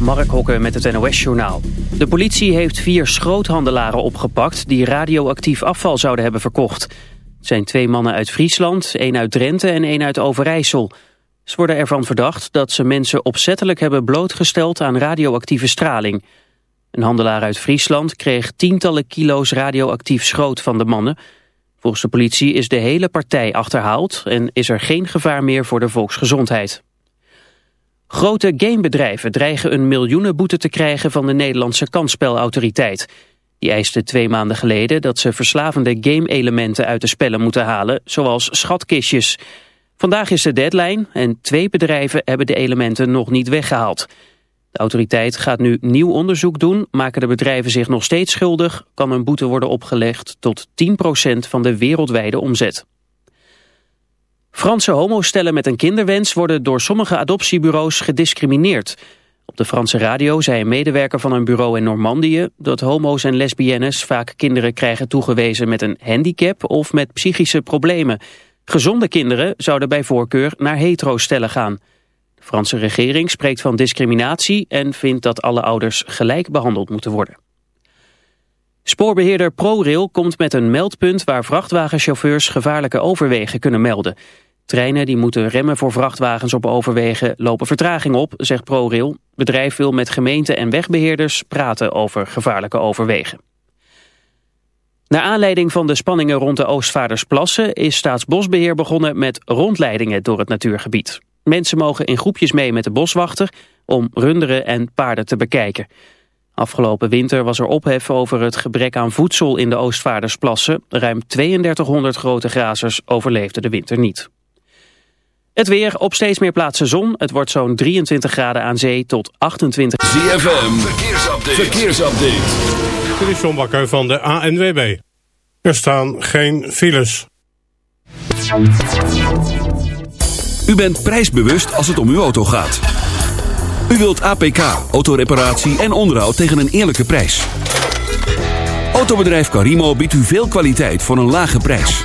Mark Hokke met het NOS-journaal. De politie heeft vier schroothandelaren opgepakt... die radioactief afval zouden hebben verkocht. Het zijn twee mannen uit Friesland, één uit Drenthe en één uit Overijssel. Ze worden ervan verdacht dat ze mensen opzettelijk hebben blootgesteld... aan radioactieve straling. Een handelaar uit Friesland kreeg tientallen kilo's radioactief schroot van de mannen. Volgens de politie is de hele partij achterhaald... en is er geen gevaar meer voor de volksgezondheid. Grote gamebedrijven dreigen een miljoenenboete te krijgen van de Nederlandse kansspelautoriteit. Die eiste twee maanden geleden dat ze verslavende game-elementen uit de spellen moeten halen, zoals schatkistjes. Vandaag is de deadline en twee bedrijven hebben de elementen nog niet weggehaald. De autoriteit gaat nu nieuw onderzoek doen. Maken de bedrijven zich nog steeds schuldig, kan een boete worden opgelegd tot 10% van de wereldwijde omzet. Franse homostellen met een kinderwens worden door sommige adoptiebureaus gediscrimineerd. Op de Franse radio zei een medewerker van een bureau in Normandië dat homo's en lesbiennes vaak kinderen krijgen toegewezen met een handicap of met psychische problemen. Gezonde kinderen zouden bij voorkeur naar hetero-stellen gaan. De Franse regering spreekt van discriminatie en vindt dat alle ouders gelijk behandeld moeten worden. Spoorbeheerder ProRail komt met een meldpunt waar vrachtwagenchauffeurs gevaarlijke overwegen kunnen melden. Treinen die moeten remmen voor vrachtwagens op overwegen lopen vertraging op, zegt ProRail. Bedrijf wil met gemeenten en wegbeheerders praten over gevaarlijke overwegen. Naar aanleiding van de spanningen rond de Oostvaardersplassen is Staatsbosbeheer begonnen met rondleidingen door het natuurgebied. Mensen mogen in groepjes mee met de boswachter om runderen en paarden te bekijken. Afgelopen winter was er ophef over het gebrek aan voedsel in de Oostvaardersplassen. Ruim 3200 grote grazers overleefden de winter niet. Het weer op steeds meer plaatsen zon. Het wordt zo'n 23 graden aan zee tot 28. ZFM, verkeersupdate. verkeersupdate. Dit is John Bakker van de ANWB. Er staan geen files. U bent prijsbewust als het om uw auto gaat. U wilt APK, autoreparatie en onderhoud tegen een eerlijke prijs. Autobedrijf Carimo biedt u veel kwaliteit voor een lage prijs.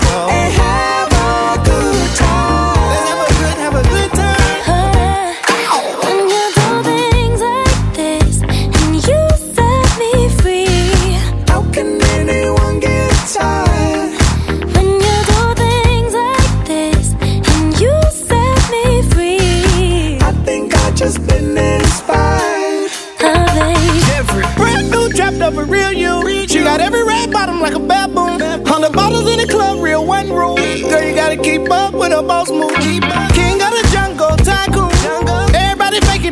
go,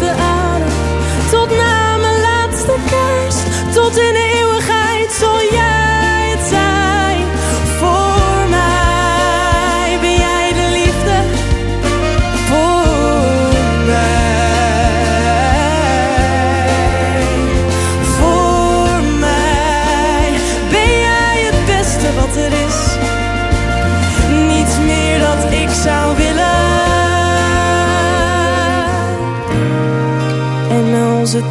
laatste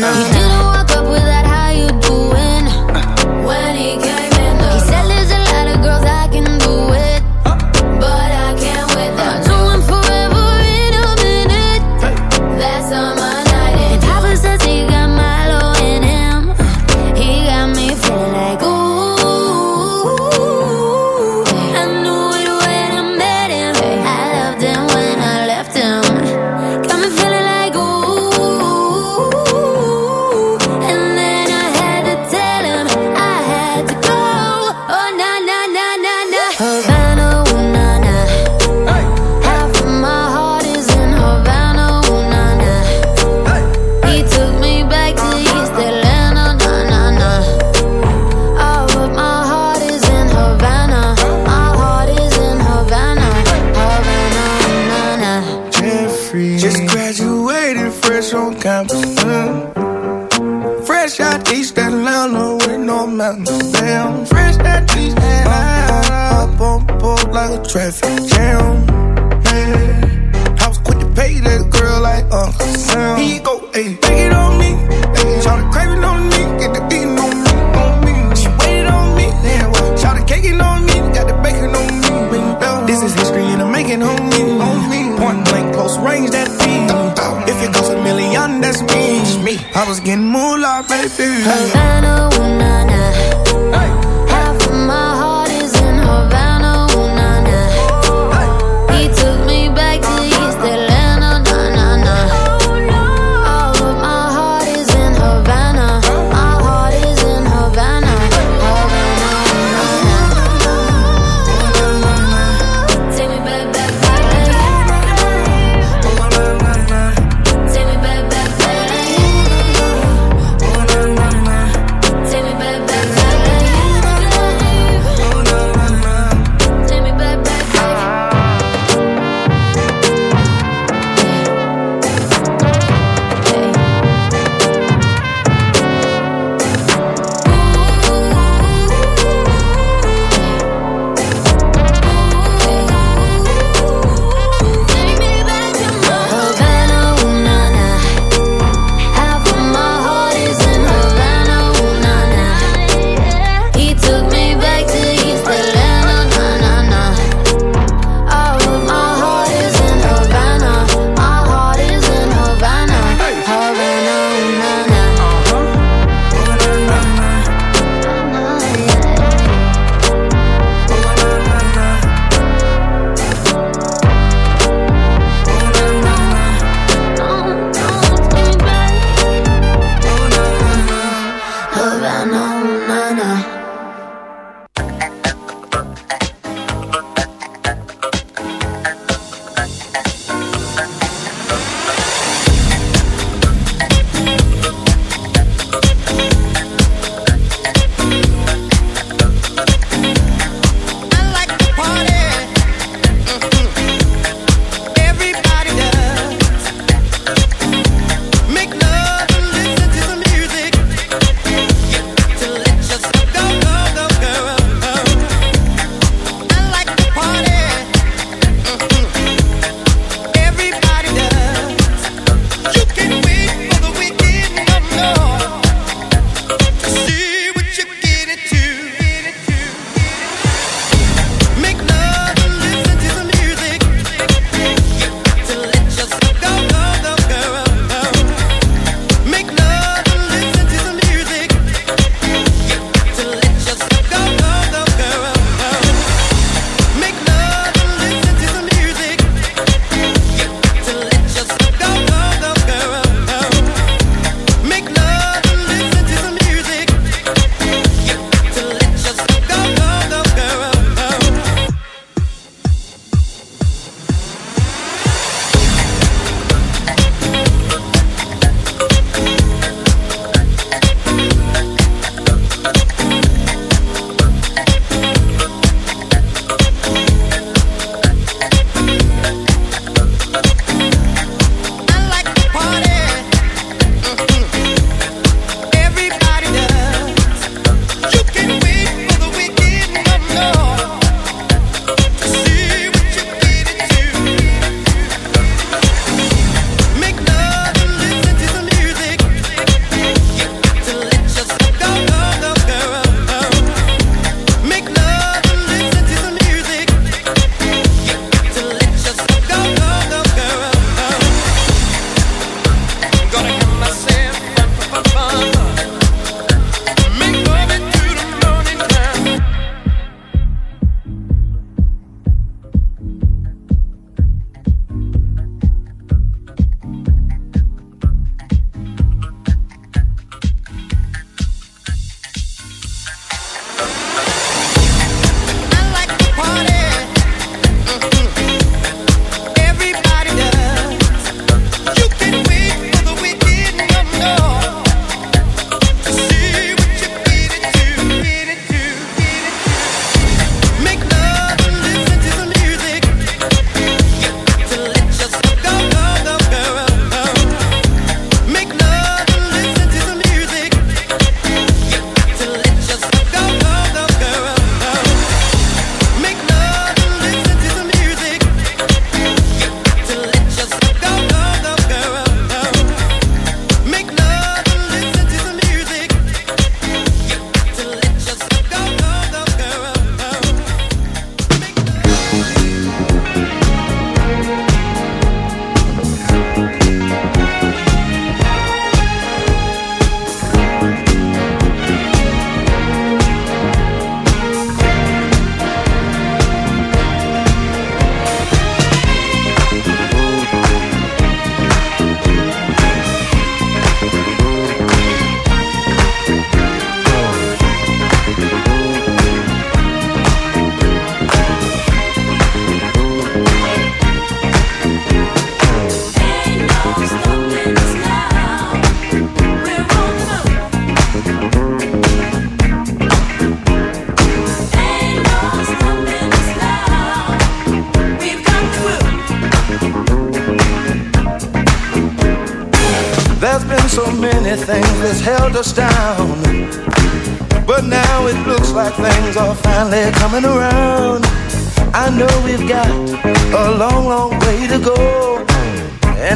no.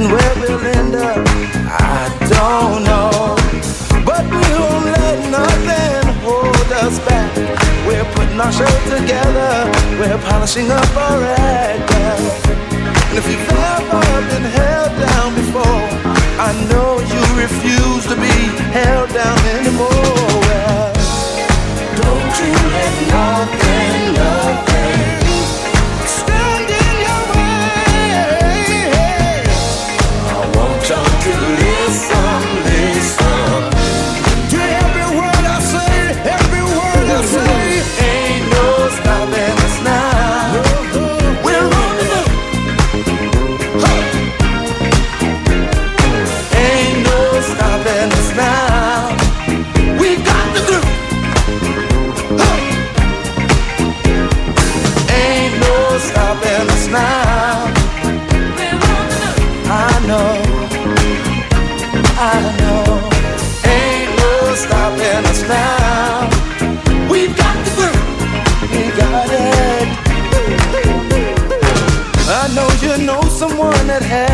and where we'll end up, I don't know. But we won't let nothing hold us back. We're putting our show together, we're polishing up our act. And if you've ever been held down before, I know you refuse to be held down anymore. Well, don't you let nothing.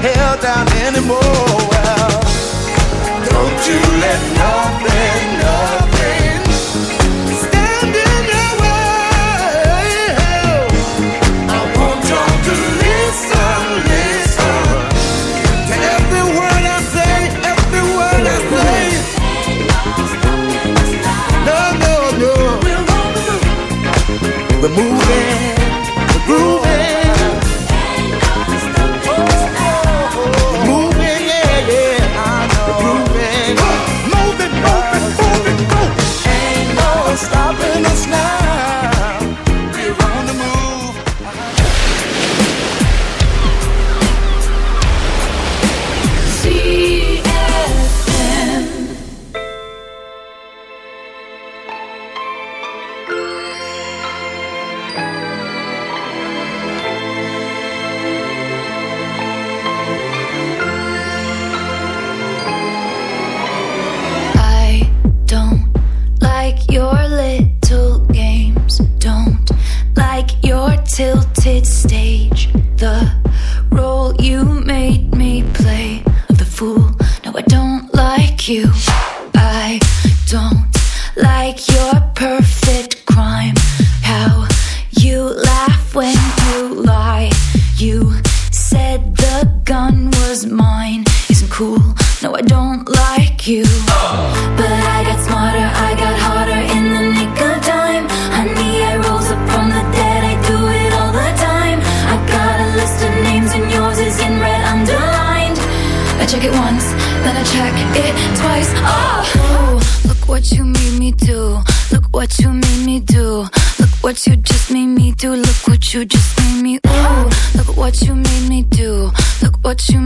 held down anymore. Don't you let nothing, nothing.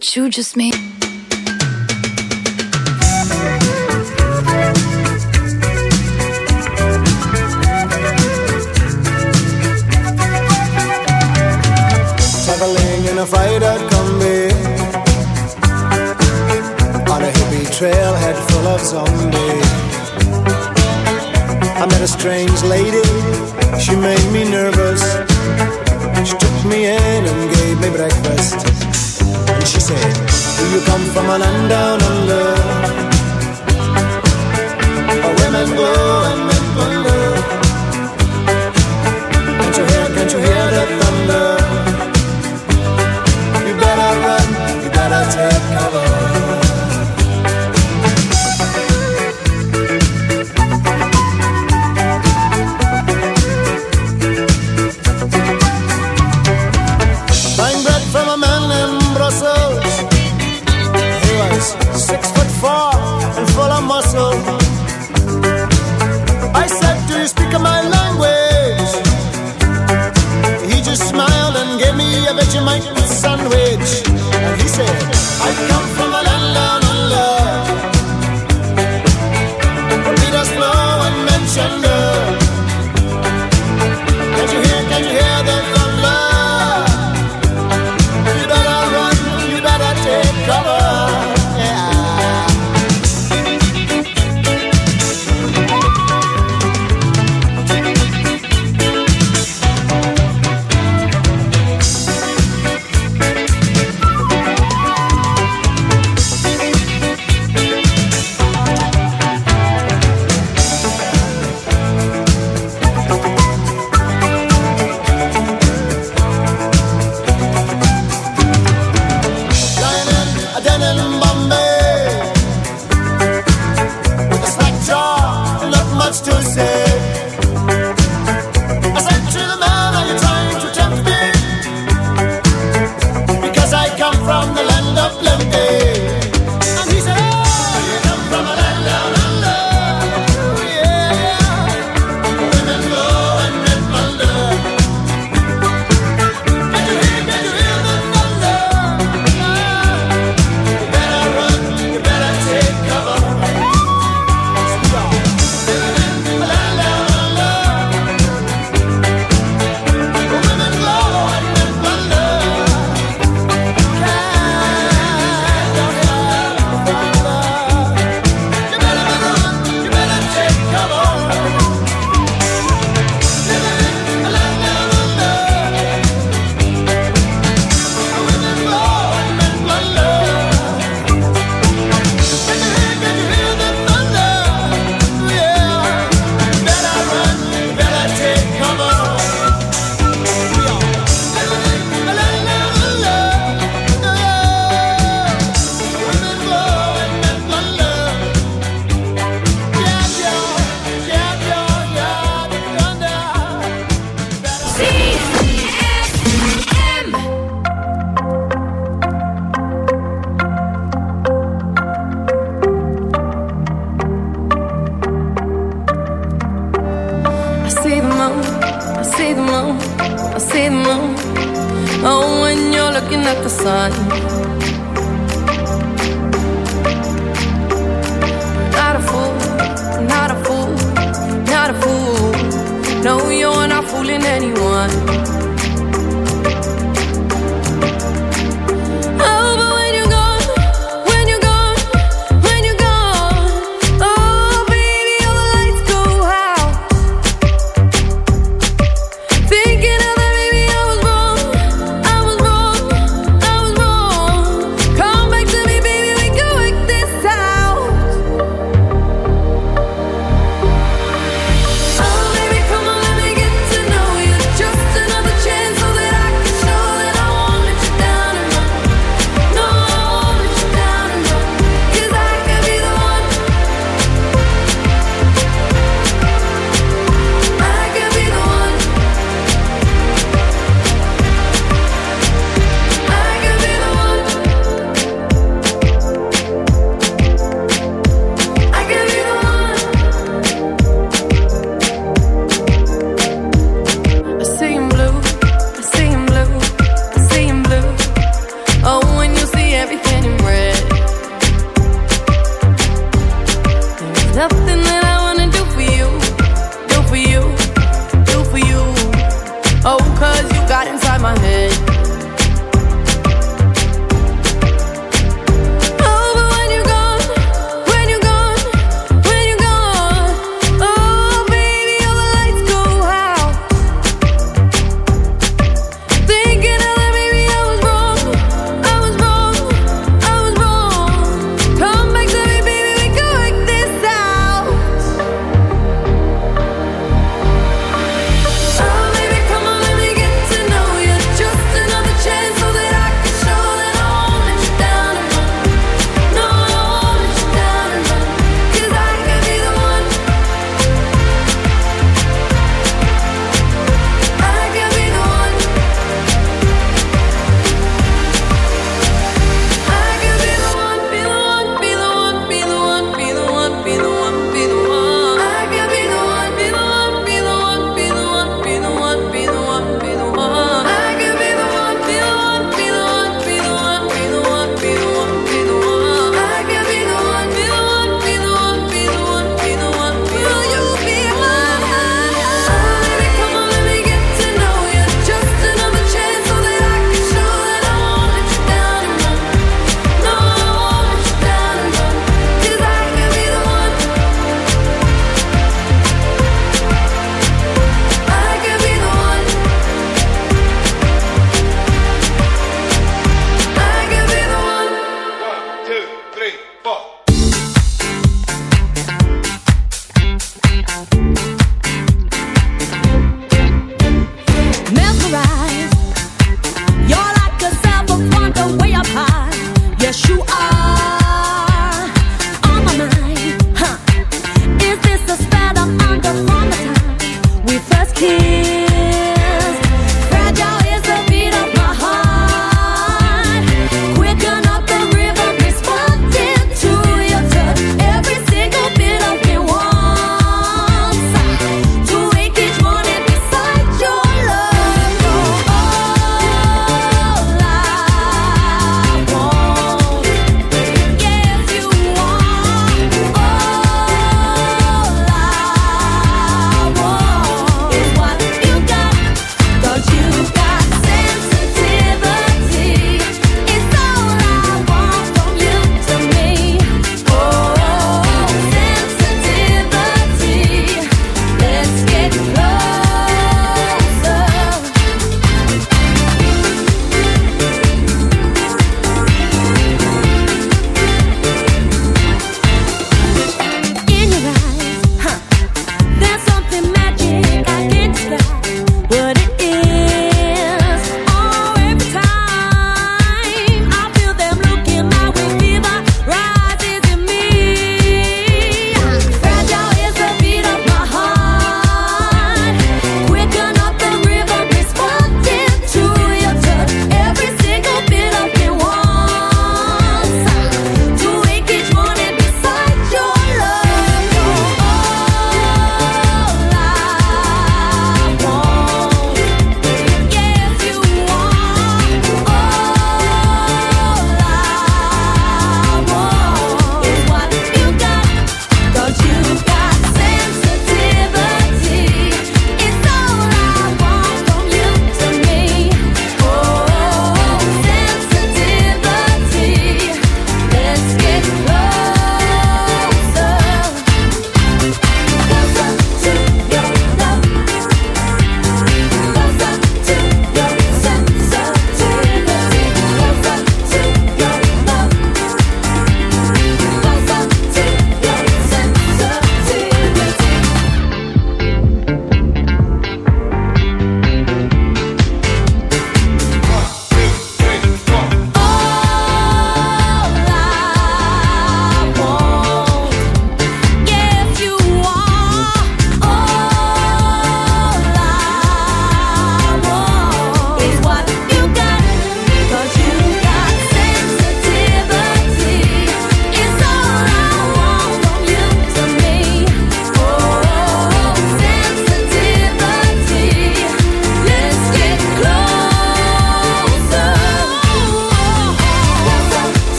What you just made. Traveling in a freighter combi. On a hippie trailhead full of zombies. I met a strange lady, she made me nervous. She took me in and gave me breakfast do you come from a land down under? Where women go